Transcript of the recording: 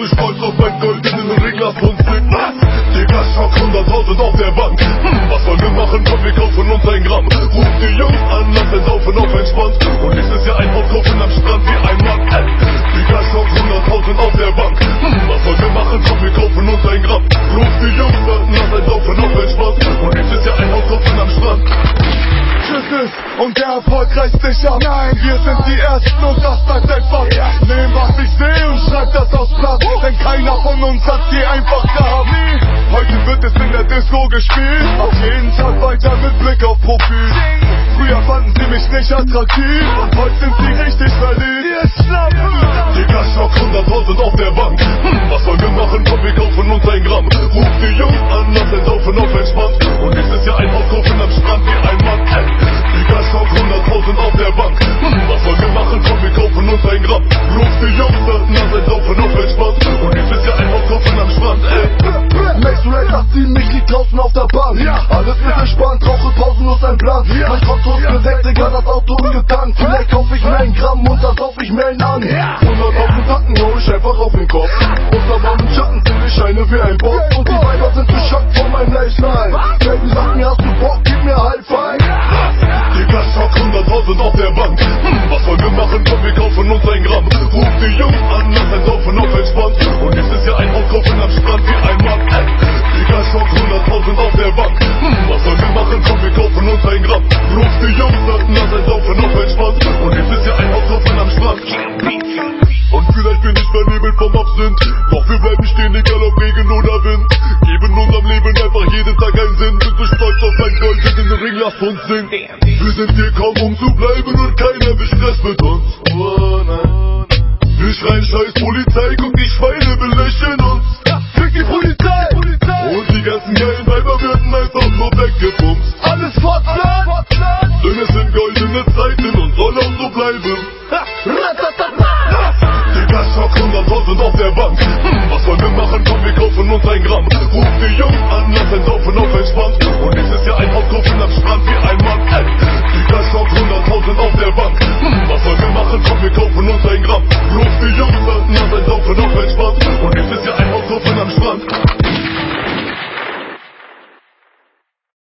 bin stolz auf meinen goldenen Ringler von Sigmas. Digga, schock 100.000 auf der Bank. Hm, was wollen wir machen? Komm, wir kaufen uns ein Gramm. Ruf die Jungs an, lass ein Saufen auf entspannt. Und nächstes Jahr ein Hautkaufen am Strand wie ein Mann. Digga, schock 100.000 auf der Bank. Hm, was wollen wir machen? Komm, wir kaufen uns ein Gramm. Ruf die Jungs an, lass ein Saufen auf entspannt. Und nächstes Jahr ein Hautkaufen am Strand. Tschüss und der erfolgreichste Scham. Nein, wir sind die Ersten und das bleibt einfach. Vater. Nehm, was ich sehe und schreib Auf jeden Tag weiter mit Blick auf Profil. Früher fanden sie mich nicht attraktiv und heute sind sie richtig verliebt. Digga, Schock, 100.000 auf der Bank. Hm, was wollen wir machen? Komm, wir kaufen uns ein Gramm. Ruf die Jungs an, lass ein Alles ist entspannt, rauche pausenlos ein Plan. Mein Konto ist gedeckt, Digga, das Auto ist getankt. Vielleicht kauf ich mir ein Gramm und dann sauf ich mir einen an. 100.000 Tacken hau ich einfach auf den Kopf. Unter warmen Schatten zähl ich Scheine wie ein Boss. Und die Weiber sind geschockt von meinem Lifestyle. Baby sagt mir, hast du Bock, gib mir High Five. Digga, Schock, 100.000 auf der Bank. von Sing. Wir sind hier kaum um zu bleiben und keiner will Stress mit uns. Oh, nein. Wir schreien scheiß Polizei, guck die Schweine belächeln uns. Fick die Polizei! Und die ganzen geilen Weiber werden einfach nur weggepumpt. Alles fortplant! Denn es sind goldene Zeiten und soll auch so bleiben. Digga, Schock, 100.000 auf der Bank. Hm, was wollen wir machen? Komm, wir kaufen uns ein Gramm. Ruf die Und es ist ja ein Haus auf einem